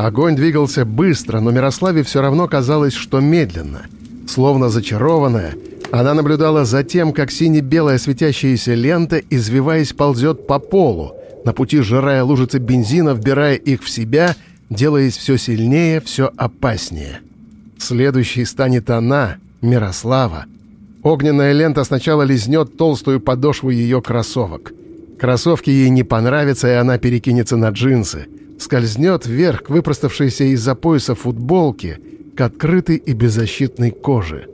Огонь двигался быстро, но Мирославе все равно казалось, что медленно. Словно зачарованная, она наблюдала за тем, как сине-белая светящаяся лента, извиваясь, ползет по полу, на пути сжирая лужицы бензина, вбирая их в себя, делаясь все сильнее, все опаснее. Следующей станет она, Мирослава. Огненная лента сначала лизнет толстую подошву ее кроссовок. Кроссовки ей не понравятся, и она перекинется на джинсы. Скользнет вверх к выпроставшейся из-за пояса футболки, к открытой и беззащитной коже.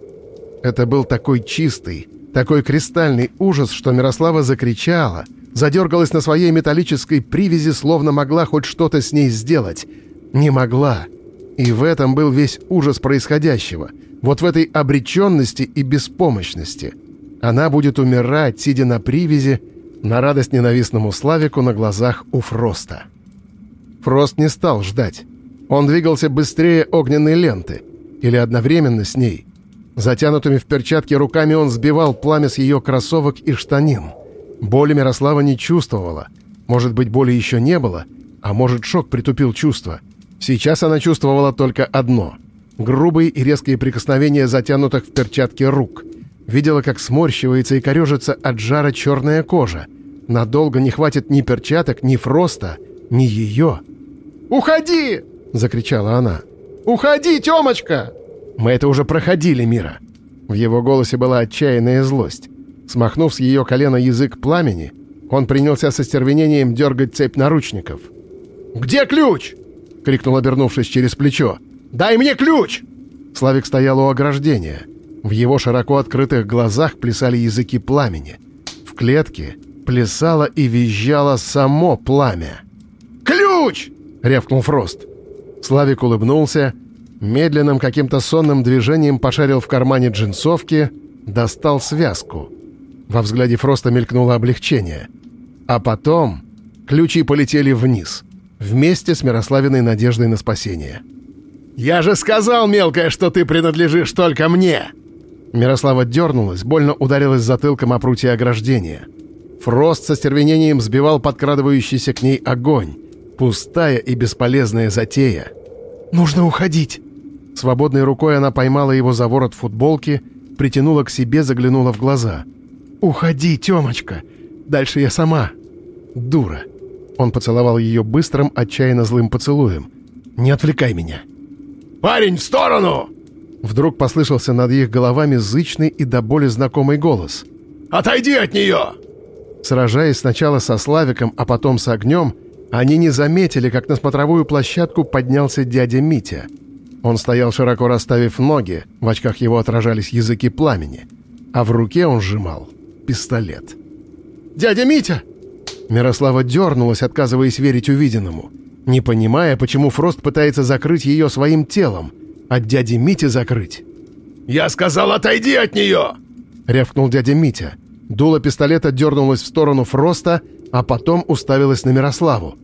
Это был такой чистый, такой кристальный ужас, что Мирослава закричала, задергалась на своей металлической привязи, словно могла хоть что-то с ней сделать. Не могла. И в этом был весь ужас происходящего. Вот в этой обреченности и беспомощности. Она будет умирать, сидя на привязи, на радость ненавистному Славику на глазах у Фроста. Фрост не стал ждать. Он двигался быстрее огненной ленты. Или одновременно с ней. Затянутыми в перчатки руками он сбивал пламя с ее кроссовок и штанин. Боли Мирослава не чувствовала. Может быть, боли еще не было, а может, шок притупил чувства. Сейчас она чувствовала только одно — грубые и резкие прикосновения затянутых в перчатки рук. Видела, как сморщивается и корежится от жара черная кожа. Надолго не хватит ни перчаток, ни фроста, ни ее. «Уходи!» — закричала она. «Уходи, Темочка!» «Мы это уже проходили, Мира!» В его голосе была отчаянная злость. Смахнув с ее колена язык пламени, он принялся со стервенением дергать цепь наручников. «Где ключ?» — крикнул, обернувшись через плечо. «Дай мне ключ!» Славик стоял у ограждения. В его широко открытых глазах плясали языки пламени. В клетке плясало и визжало само пламя. «Ключ!» — рявкнул Фрост. Славик улыбнулся, медленным каким-то сонным движением пошарил в кармане джинсовки, достал связку. Во взгляде Фроста мелькнуло облегчение. А потом ключи полетели вниз, вместе с Мирославиной надеждой на спасение. «Я же сказал, мелкая, что ты принадлежишь только мне!» Мирослава дернулась, больно ударилась затылком о прутье ограждения. Фрост со стервенением сбивал подкрадывающийся к ней огонь. Пустая и бесполезная затея. «Нужно уходить!» Свободной рукой она поймала его за ворот футболки, притянула к себе, заглянула в глаза. «Уходи, Тёмочка! Дальше я сама!» «Дура!» Он поцеловал ее быстрым, отчаянно злым поцелуем. «Не отвлекай меня!» «Парень, в сторону!» Вдруг послышался над их головами зычный и до боли знакомый голос. «Отойди от нее!» Сражаясь сначала со Славиком, а потом с огнем, они не заметили, как на смотровую площадку поднялся дядя Митя. Он стоял широко расставив ноги, в очках его отражались языки пламени, а в руке он сжимал пистолет. «Дядя Митя!» Мирослава дернулась, отказываясь верить увиденному, не понимая, почему Фрост пытается закрыть ее своим телом, от дяди Мити закрыть. «Я сказал, отойди от нее!» — рявкнул дядя Митя. Дуло пистолета дернулось в сторону Фроста, а потом уставилась на Мирославу.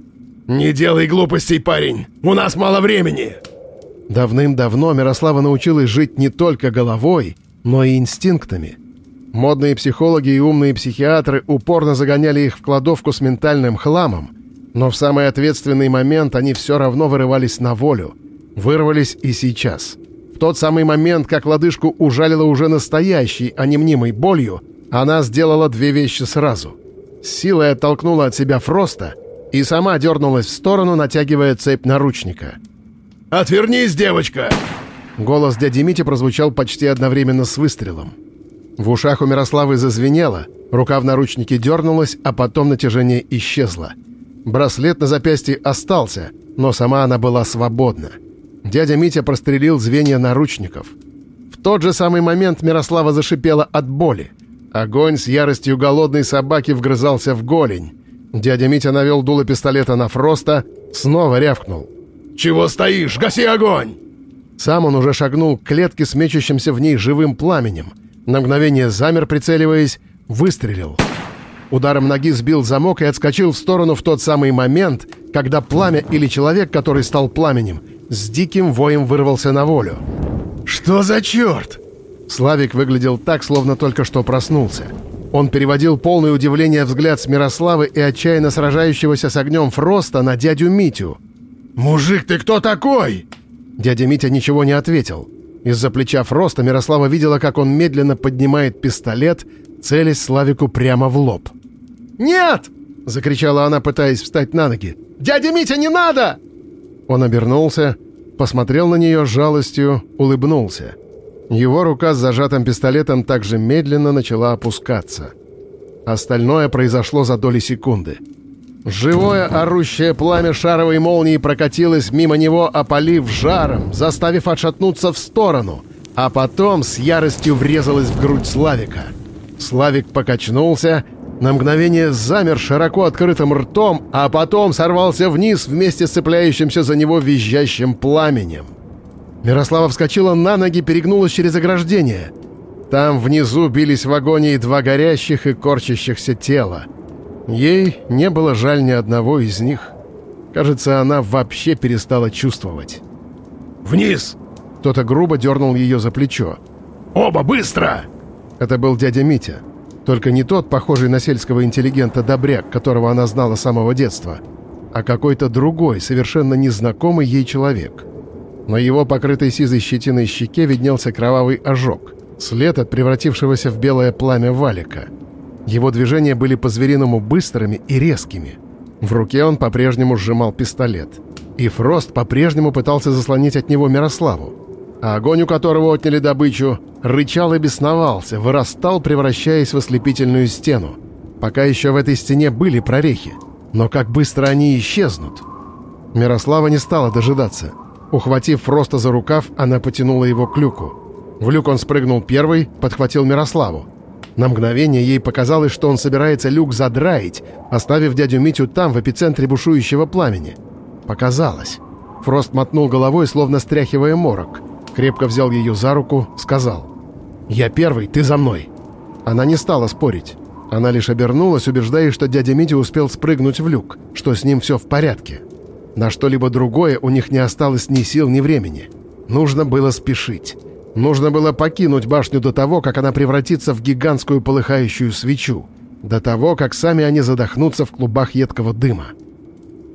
«Не делай глупостей, парень! У нас мало времени!» Давным-давно Мирослава научилась жить не только головой, но и инстинктами. Модные психологи и умные психиатры упорно загоняли их в кладовку с ментальным хламом, но в самый ответственный момент они все равно вырывались на волю. Вырвались и сейчас. В тот самый момент, как лодыжку ужалила уже настоящей, а не мнимой болью, она сделала две вещи сразу. С силой оттолкнула от себя Фроста и сама дернулась в сторону, натягивая цепь наручника. «Отвернись, девочка!» Голос дяди Мити прозвучал почти одновременно с выстрелом. В ушах у Мирославы зазвенело, рука в наручнике дернулась, а потом натяжение исчезло. Браслет на запястье остался, но сама она была свободна. Дядя Митя прострелил звенья наручников. В тот же самый момент Мирослава зашипела от боли. Огонь с яростью голодной собаки вгрызался в голень. Дядя Митя навел дуло пистолета на Фроста, снова рявкнул. «Чего стоишь? Гаси огонь!» Сам он уже шагнул к клетке с мечущимся в ней живым пламенем — на мгновение замер, прицеливаясь, выстрелил. Ударом ноги сбил замок и отскочил в сторону в тот самый момент, когда пламя или человек, который стал пламенем, с диким воем вырвался на волю. «Что за черт?» Славик выглядел так, словно только что проснулся. Он переводил полное удивление взгляд с Мирославы и отчаянно сражающегося с огнем Фроста на дядю Митю. «Мужик, ты кто такой?» Дядя Митя ничего не ответил. Из-за плеча Фроста Мирослава видела, как он медленно поднимает пистолет, целясь Славику прямо в лоб. «Нет!» — закричала она, пытаясь встать на ноги. «Дядя Митя, не надо!» Он обернулся, посмотрел на нее с жалостью, улыбнулся. Его рука с зажатым пистолетом также медленно начала опускаться. Остальное произошло за доли секунды. Живое орущее пламя шаровой молнии прокатилось мимо него, опалив жаром, заставив отшатнуться в сторону, а потом с яростью врезалось в грудь Славика. Славик покачнулся, на мгновение замер широко открытым ртом, а потом сорвался вниз вместе с цепляющимся за него визжащим пламенем. Мирослава вскочила на ноги, перегнулась через ограждение. Там внизу бились в агонии два горящих и корчащихся тела. Ей не было жаль ни одного из них. Кажется, она вообще перестала чувствовать. «Вниз!» Кто-то грубо дернул ее за плечо. «Оба, быстро!» Это был дядя Митя. Только не тот, похожий на сельского интеллигента добряк, которого она знала с самого детства, а какой-то другой, совершенно незнакомый ей человек. На его покрытой сизой щетиной щеке виднелся кровавый ожог, след от превратившегося в белое пламя валика. Его движения были по-звериному быстрыми и резкими. В руке он по-прежнему сжимал пистолет. И Фрост по-прежнему пытался заслонить от него Мирославу а огонь, у которого отняли добычу, рычал и бесновался, вырастал, превращаясь в ослепительную стену. Пока еще в этой стене были прорехи, но как быстро они исчезнут. Мирослава не стала дожидаться. Ухватив Фроста за рукав, она потянула его к люку. В люк он спрыгнул первый, подхватил Мирославу. На мгновение ей показалось, что он собирается люк задраить, оставив дядю Митю там, в эпицентре бушующего пламени. Показалось. Фрост мотнул головой, словно стряхивая морок — крепко взял ее за руку, сказал «Я первый, ты за мной». Она не стала спорить. Она лишь обернулась, убеждаясь, что дядя Митя успел спрыгнуть в люк, что с ним все в порядке. На что-либо другое у них не осталось ни сил, ни времени. Нужно было спешить. Нужно было покинуть башню до того, как она превратится в гигантскую полыхающую свечу. До того, как сами они задохнутся в клубах едкого дыма.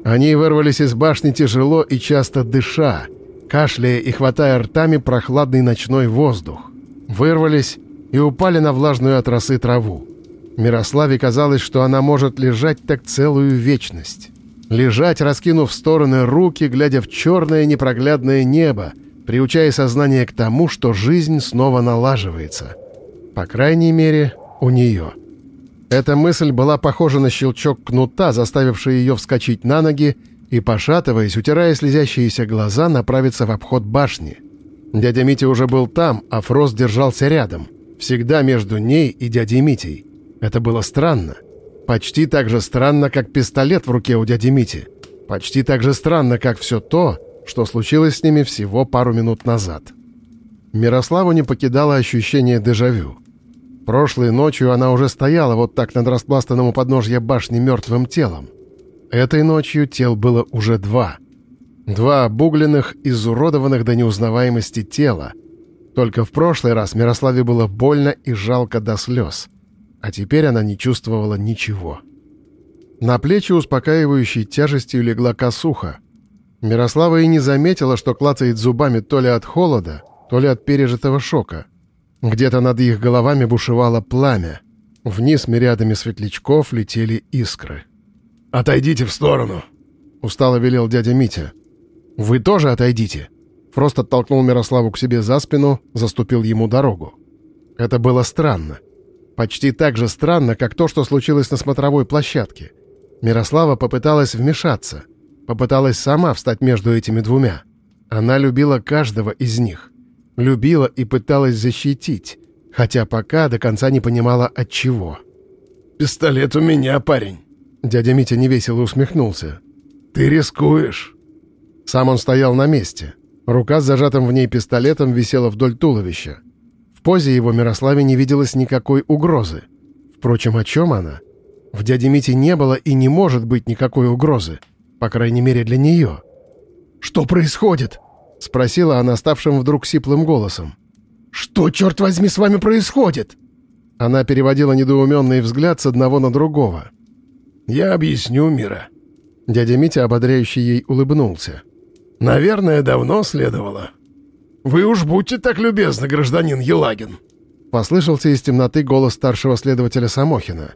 Они вырвались из башни тяжело и часто дыша, кашляя и хватая ртами прохладный ночной воздух. Вырвались и упали на влажную от росы траву. Мирославе казалось, что она может лежать так целую вечность. Лежать, раскинув в стороны руки, глядя в черное непроглядное небо, приучая сознание к тому, что жизнь снова налаживается. По крайней мере, у нее. Эта мысль была похожа на щелчок кнута, заставивший ее вскочить на ноги и, пошатываясь, утирая слезящиеся глаза, направиться в обход башни. Дядя Митя уже был там, а Фрост держался рядом, всегда между ней и дядей Митей. Это было странно. Почти так же странно, как пистолет в руке у дяди Мити. Почти так же странно, как все то, что случилось с ними всего пару минут назад. Мирославу не покидало ощущение дежавю. Прошлой ночью она уже стояла вот так над распластанным у подножья башни мертвым телом. Этой ночью тел было уже два. Два обугленных, изуродованных до неузнаваемости тела. Только в прошлый раз Мирославе было больно и жалко до слез. А теперь она не чувствовала ничего. На плечи успокаивающей тяжестью легла косуха. Мирослава и не заметила, что клацает зубами то ли от холода, то ли от пережитого шока. Где-то над их головами бушевало пламя. Вниз мириадами светлячков летели искры. «Отойдите в сторону!» — устало велел дядя Митя. «Вы тоже отойдите!» Фрост оттолкнул Мирославу к себе за спину, заступил ему дорогу. Это было странно. Почти так же странно, как то, что случилось на смотровой площадке. Мирослава попыталась вмешаться. Попыталась сама встать между этими двумя. Она любила каждого из них. Любила и пыталась защитить, хотя пока до конца не понимала от чего. «Пистолет у меня, парень!» Дядя Митя невесело усмехнулся. «Ты рискуешь!» Сам он стоял на месте. Рука с зажатым в ней пистолетом висела вдоль туловища. Позе его Мирославе не виделось никакой угрозы. Впрочем, о чем она? В дяде Мите не было и не может быть никакой угрозы. По крайней мере, для нее. «Что происходит?» — спросила она ставшим вдруг сиплым голосом. «Что, черт возьми, с вами происходит?» Она переводила недоуменный взгляд с одного на другого — «Я объясню, Мира». Дядя Митя, ободряющий ей, улыбнулся. «Наверное, давно следовало. Вы уж будьте так любезны, гражданин Елагин». Послышался из темноты голос старшего следователя Самохина.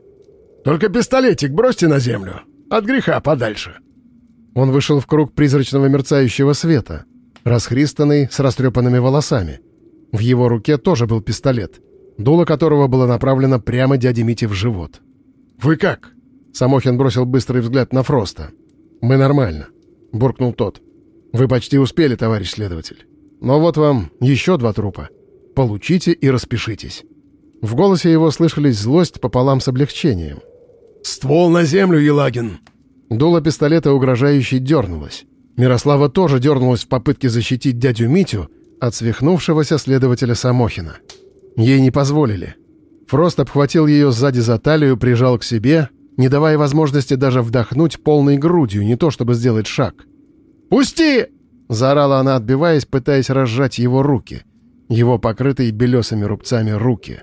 «Только пистолетик бросьте на землю. От греха подальше». Он вышел в круг призрачного мерцающего света, расхристанный, с растрепанными волосами. В его руке тоже был пистолет, дуло которого было направлено прямо дяде Мите в живот. «Вы как?» Самохин бросил быстрый взгляд на Фроста. «Мы нормально», — буркнул тот. «Вы почти успели, товарищ следователь. Но вот вам еще два трупа. Получите и распишитесь». В голосе его слышались злость пополам с облегчением. «Ствол на землю, Елагин!» Дуло пистолета угрожающе дернулось. Мирослава тоже дернулась в попытке защитить дядю Митю от свихнувшегося следователя Самохина. Ей не позволили. Фрост обхватил ее сзади за талию, прижал к себе, не давая возможности даже вдохнуть полной грудью, не то чтобы сделать шаг. «Пусти!» — заорала она, отбиваясь, пытаясь разжать его руки. Его покрытые белесыми рубцами руки.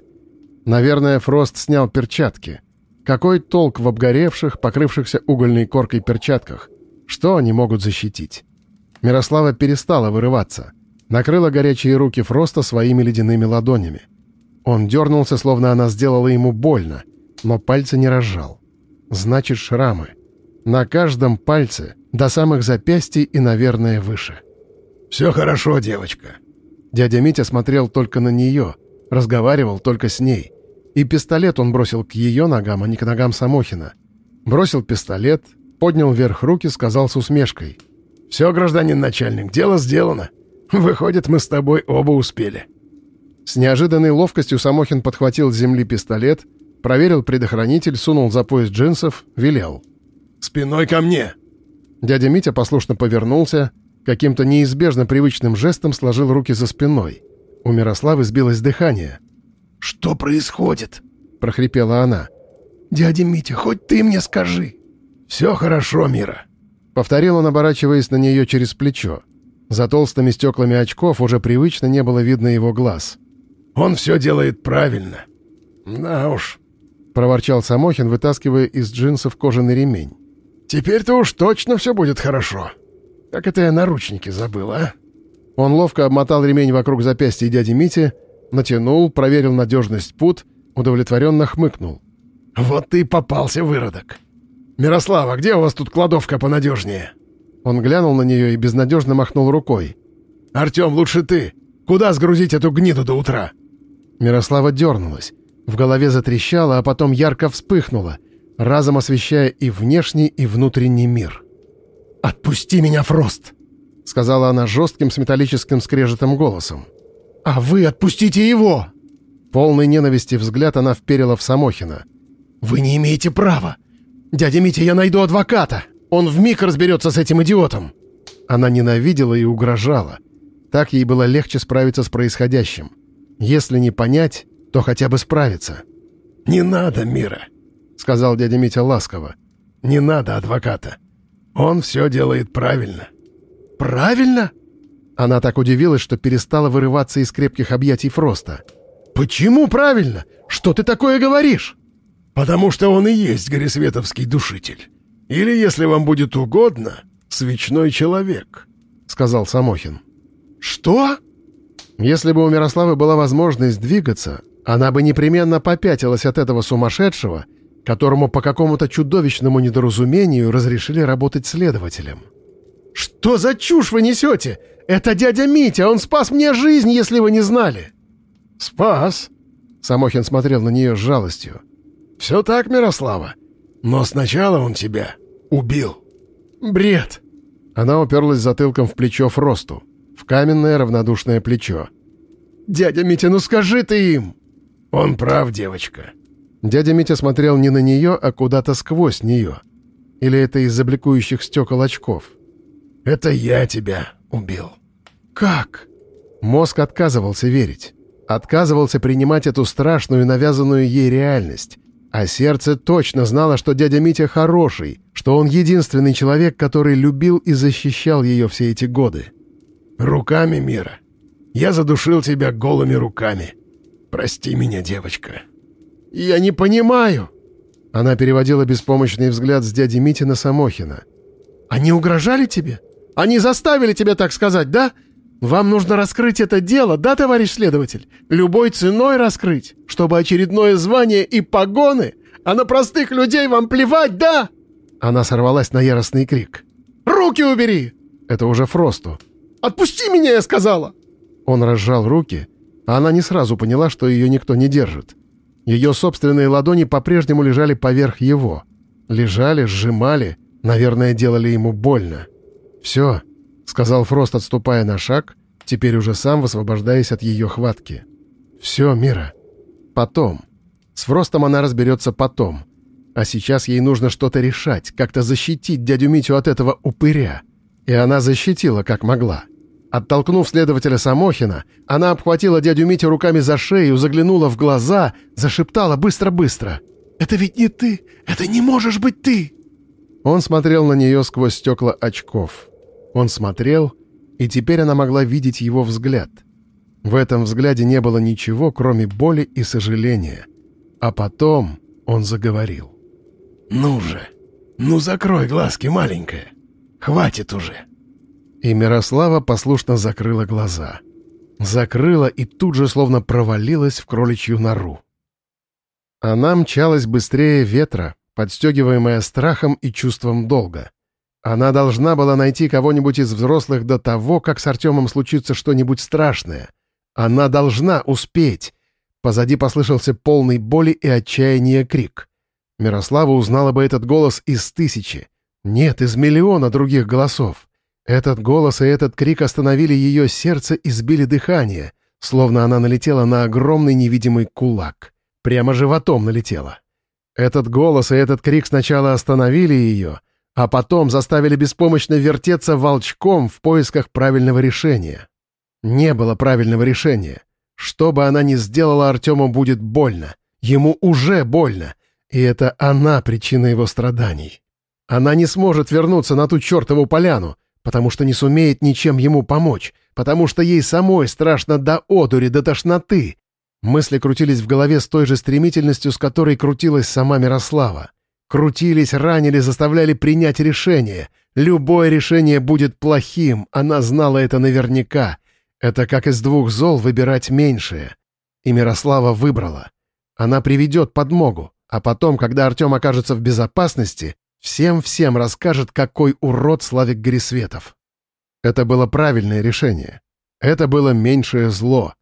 Наверное, Фрост снял перчатки. Какой толк в обгоревших, покрывшихся угольной коркой перчатках? Что они могут защитить? Мирослава перестала вырываться. Накрыла горячие руки Фроста своими ледяными ладонями. Он дернулся, словно она сделала ему больно, но пальцы не разжал. Значит, шрамы. На каждом пальце, до самых запястий и, наверное, выше. «Все хорошо, девочка». Дядя Митя смотрел только на нее, разговаривал только с ней. И пистолет он бросил к ее ногам, а не к ногам Самохина. Бросил пистолет, поднял вверх руки, сказал с усмешкой. «Все, гражданин начальник, дело сделано. Выходит, мы с тобой оба успели». С неожиданной ловкостью Самохин подхватил с земли пистолет, проверил предохранитель, сунул за пояс джинсов, велел. «Спиной ко мне!» Дядя Митя послушно повернулся, каким-то неизбежно привычным жестом сложил руки за спиной. У Мирославы сбилось дыхание. «Что происходит?» — прохрипела она. «Дядя Митя, хоть ты мне скажи!» «Все хорошо, Мира!» — повторил он, оборачиваясь на нее через плечо. За толстыми стеклами очков уже привычно не было видно его глаз. «Он все делает правильно!» «Да уж!» — проворчал Самохин, вытаскивая из джинсов кожаный ремень. «Теперь-то уж точно все будет хорошо. Как это я наручники забыл, а?» Он ловко обмотал ремень вокруг запястья дяди Мити, натянул, проверил надежность пут, удовлетворенно хмыкнул. «Вот ты и попался, выродок! Мирослава, где у вас тут кладовка понадежнее?» Он глянул на нее и безнадежно махнул рукой. «Артем, лучше ты! Куда сгрузить эту гниду до утра?» Мирослава дернулась. В голове затрещало, а потом ярко вспыхнуло, разом освещая и внешний, и внутренний мир. «Отпусти меня, Фрост!» — сказала она жестким с металлическим скрежетом голосом. «А вы отпустите его!» Полный ненависти взгляд она вперила в Самохина. «Вы не имеете права! Дядя Митя, я найду адвоката! Он вмиг разберется с этим идиотом!» Она ненавидела и угрожала. Так ей было легче справиться с происходящим. Если не понять, то хотя бы справиться. «Не надо, Мира», — сказал дядя Митя ласково. «Не надо адвоката. Он все делает правильно». «Правильно?» Она так удивилась, что перестала вырываться из крепких объятий Фроста. «Почему правильно? Что ты такое говоришь?» «Потому что он и есть горисветовский душитель. Или, если вам будет угодно, свечной человек», — сказал Самохин. «Что?» Если бы у Мирославы была возможность двигаться, она бы непременно попятилась от этого сумасшедшего, которому по какому-то чудовищному недоразумению разрешили работать следователем. «Что за чушь вы несете? Это дядя Митя, он спас мне жизнь, если вы не знали!» «Спас?» Самохин смотрел на нее с жалостью. «Все так, Мирослава. Но сначала он тебя убил». «Бред!» Она уперлась затылком в плечо Фросту в каменное равнодушное плечо. «Дядя Митя, ну скажи ты им!» «Он прав, девочка». Дядя Митя смотрел не на нее, а куда-то сквозь нее. Или это из-за бликующих стекол очков? «Это я тебя убил». «Как?» Мозг отказывался верить. Отказывался принимать эту страшную навязанную ей реальность. А сердце точно знало, что дядя Митя хороший, что он единственный человек, который любил и защищал ее все эти годы. Руками мира. Я задушил тебя голыми руками. Прости меня, девочка». «Я не понимаю». Она переводила беспомощный взгляд с дяди Мити на Самохина. Они угрожали тебе? Они заставили тебя так сказать, да? Вам нужно раскрыть это дело, да, товарищ следователь? Любой ценой раскрыть, чтобы очередное звание и погоны, а на простых людей вам плевать, да?» Она сорвалась на яростный крик. «Руки убери!» Это уже Фросту. «Отпусти меня, я сказала!» Он разжал руки, а она не сразу поняла, что ее никто не держит. Ее собственные ладони по-прежнему лежали поверх его. Лежали, сжимали, наверное, делали ему больно. «Все», — сказал Фрост, отступая на шаг, теперь уже сам высвобождаясь от ее хватки. «Все, Мира. Потом. С Фростом она разберется потом. А сейчас ей нужно что-то решать, как-то защитить дядю Митю от этого упыря. И она защитила, как могла. Оттолкнув следователя Самохина, она обхватила дядю Митю руками за шею, заглянула в глаза, зашептала быстро-быстро. «Это ведь не ты! Это не можешь быть ты!» Он смотрел на нее сквозь стекла очков. Он смотрел, и теперь она могла видеть его взгляд. В этом взгляде не было ничего, кроме боли и сожаления. А потом он заговорил. «Ну же! Ну закрой глазки, маленькая!» Хватит уже!» И Мирослава послушно закрыла глаза. Закрыла и тут же словно провалилась в кроличью нору. Она мчалась быстрее ветра, подстегиваемая страхом и чувством долга. Она должна была найти кого-нибудь из взрослых до того, как с Артемом случится что-нибудь страшное. Она должна успеть. Позади послышался полный боли и отчаяния крик. Мирослава узнала бы этот голос из тысячи. Нет, из миллиона других голосов. Этот голос и этот крик остановили ее сердце и сбили дыхание, словно она налетела на огромный невидимый кулак. Прямо животом налетела. Этот голос и этот крик сначала остановили ее, а потом заставили беспомощно вертеться волчком в поисках правильного решения. Не было правильного решения. Что бы она ни сделала, Артему будет больно. Ему уже больно. И это она причина его страданий. Она не сможет вернуться на ту чертову поляну, потому что не сумеет ничем ему помочь, потому что ей самой страшно до одури, до тошноты. Мысли крутились в голове с той же стремительностью, с которой крутилась сама Мирослава. Крутились, ранили, заставляли принять решение. Любое решение будет плохим, она знала это наверняка. Это как из двух зол выбирать меньшее. И Мирослава выбрала. Она приведет подмогу, а потом, когда Артем окажется в безопасности, Всем-всем расскажет, какой урод Славик Горисветов. Это было правильное решение. Это было меньшее зло.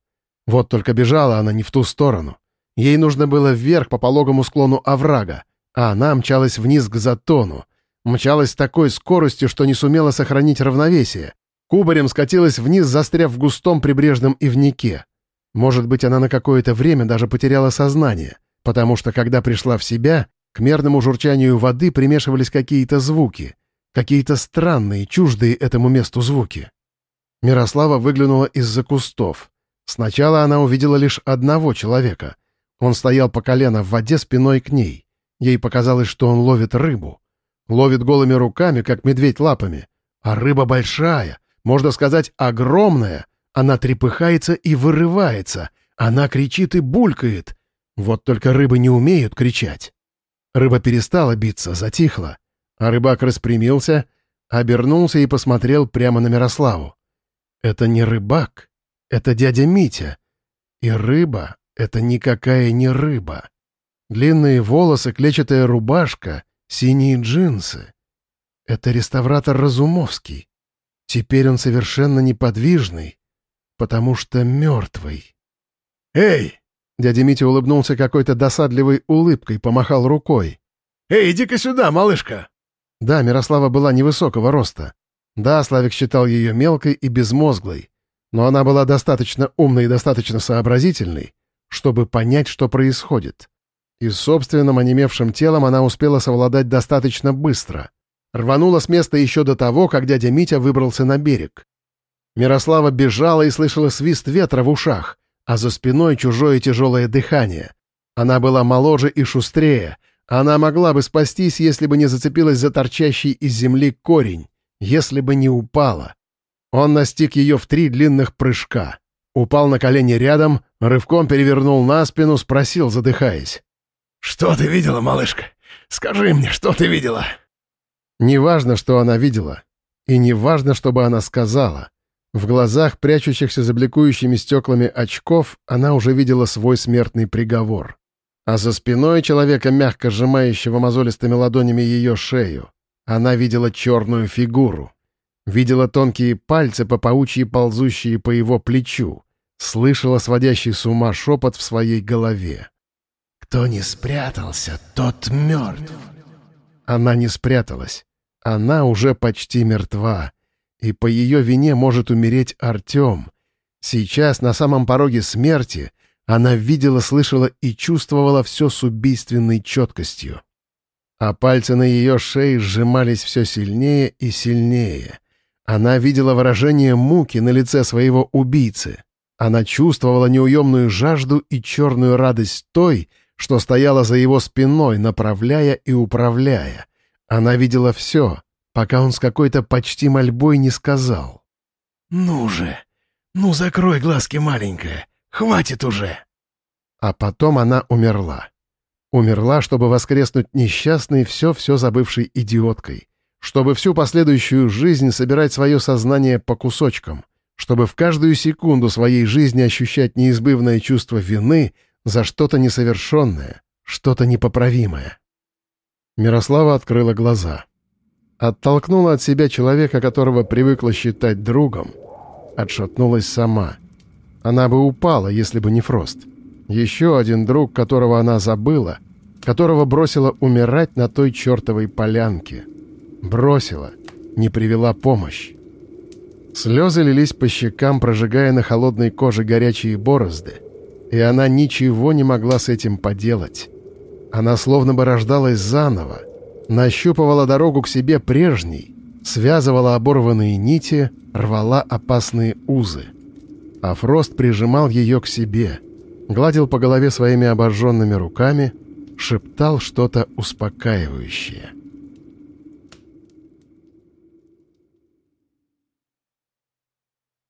Вот только бежала она не в ту сторону. Ей нужно было вверх по пологому склону оврага, а она мчалась вниз к затону. Мчалась с такой скоростью, что не сумела сохранить равновесие. Кубарем скатилась вниз, застряв в густом прибрежном ивнике. Может быть, она на какое-то время даже потеряла сознание, потому что, когда пришла в себя, к мерному журчанию воды примешивались какие-то звуки, какие-то странные, чуждые этому месту звуки. Мирослава выглянула из-за кустов. Сначала она увидела лишь одного человека. Он стоял по колено в воде спиной к ней. Ей показалось, что он ловит рыбу. Ловит голыми руками, как медведь лапами. А рыба большая, можно сказать, огромная. Она трепыхается и вырывается. Она кричит и булькает. Вот только рыбы не умеют кричать. Рыба перестала биться, затихла, а рыбак распрямился, обернулся и посмотрел прямо на Мирославу. Это не рыбак, это дядя Митя. И рыба — это никакая не рыба. Длинные волосы, клетчатая рубашка, синие джинсы. Это реставратор Разумовский. Теперь он совершенно неподвижный, потому что мертвый. «Эй, Дядя Митя улыбнулся какой-то досадливой улыбкой, помахал рукой. «Эй, иди-ка сюда, малышка!» Да, Мирослава была невысокого роста. Да, Славик считал ее мелкой и безмозглой. Но она была достаточно умной и достаточно сообразительной, чтобы понять, что происходит. И с собственным онемевшим телом она успела совладать достаточно быстро. Рванула с места еще до того, как дядя Митя выбрался на берег. Мирослава бежала и слышала свист ветра в ушах а за спиной чужое тяжелое дыхание. Она была моложе и шустрее. Она могла бы спастись, если бы не зацепилась за торчащий из земли корень, если бы не упала. Он настиг ее в три длинных прыжка. Упал на колени рядом, рывком перевернул на спину, спросил, задыхаясь. «Что ты видела, малышка? Скажи мне, что ты видела?» Неважно, что она видела, и неважно, чтобы она сказала. В глазах, прячущихся за бликующими стеклами очков, она уже видела свой смертный приговор. А за спиной человека, мягко сжимающего мозолистыми ладонями ее шею, она видела черную фигуру. Видела тонкие пальцы по паучьи ползущие по его плечу. Слышала сводящий с ума шепот в своей голове. «Кто не спрятался, тот мертв». Она не спряталась. Она уже почти мертва. И по ее вине может умереть Артем. Сейчас, на самом пороге смерти, она видела, слышала и чувствовала все с убийственной четкостью. А пальцы на ее шее сжимались все сильнее и сильнее. Она видела выражение муки на лице своего убийцы. Она чувствовала неуемную жажду и черную радость той, что стояла за его спиной, направляя и управляя. Она видела все, пока он с какой-то почти мольбой не сказал. «Ну же! Ну закрой глазки, маленькая! Хватит уже!» А потом она умерла. Умерла, чтобы воскреснуть несчастной, все-все забывшей идиоткой. Чтобы всю последующую жизнь собирать свое сознание по кусочкам. Чтобы в каждую секунду своей жизни ощущать неизбывное чувство вины за что-то несовершенное, что-то непоправимое. Мирослава открыла глаза. Оттолкнула от себя человека, которого привыкла считать другом. Отшатнулась сама. Она бы упала, если бы не Фрост. Еще один друг, которого она забыла, которого бросила умирать на той чертовой полянке. Бросила, не привела помощь. Слезы лились по щекам, прожигая на холодной коже горячие борозды, и она ничего не могла с этим поделать. Она словно бы рождалась заново, нащупывала дорогу к себе прежней, связывала оборванные нити, рвала опасные узы. А Фрост прижимал ее к себе, гладил по голове своими обожженными руками, шептал что-то успокаивающее.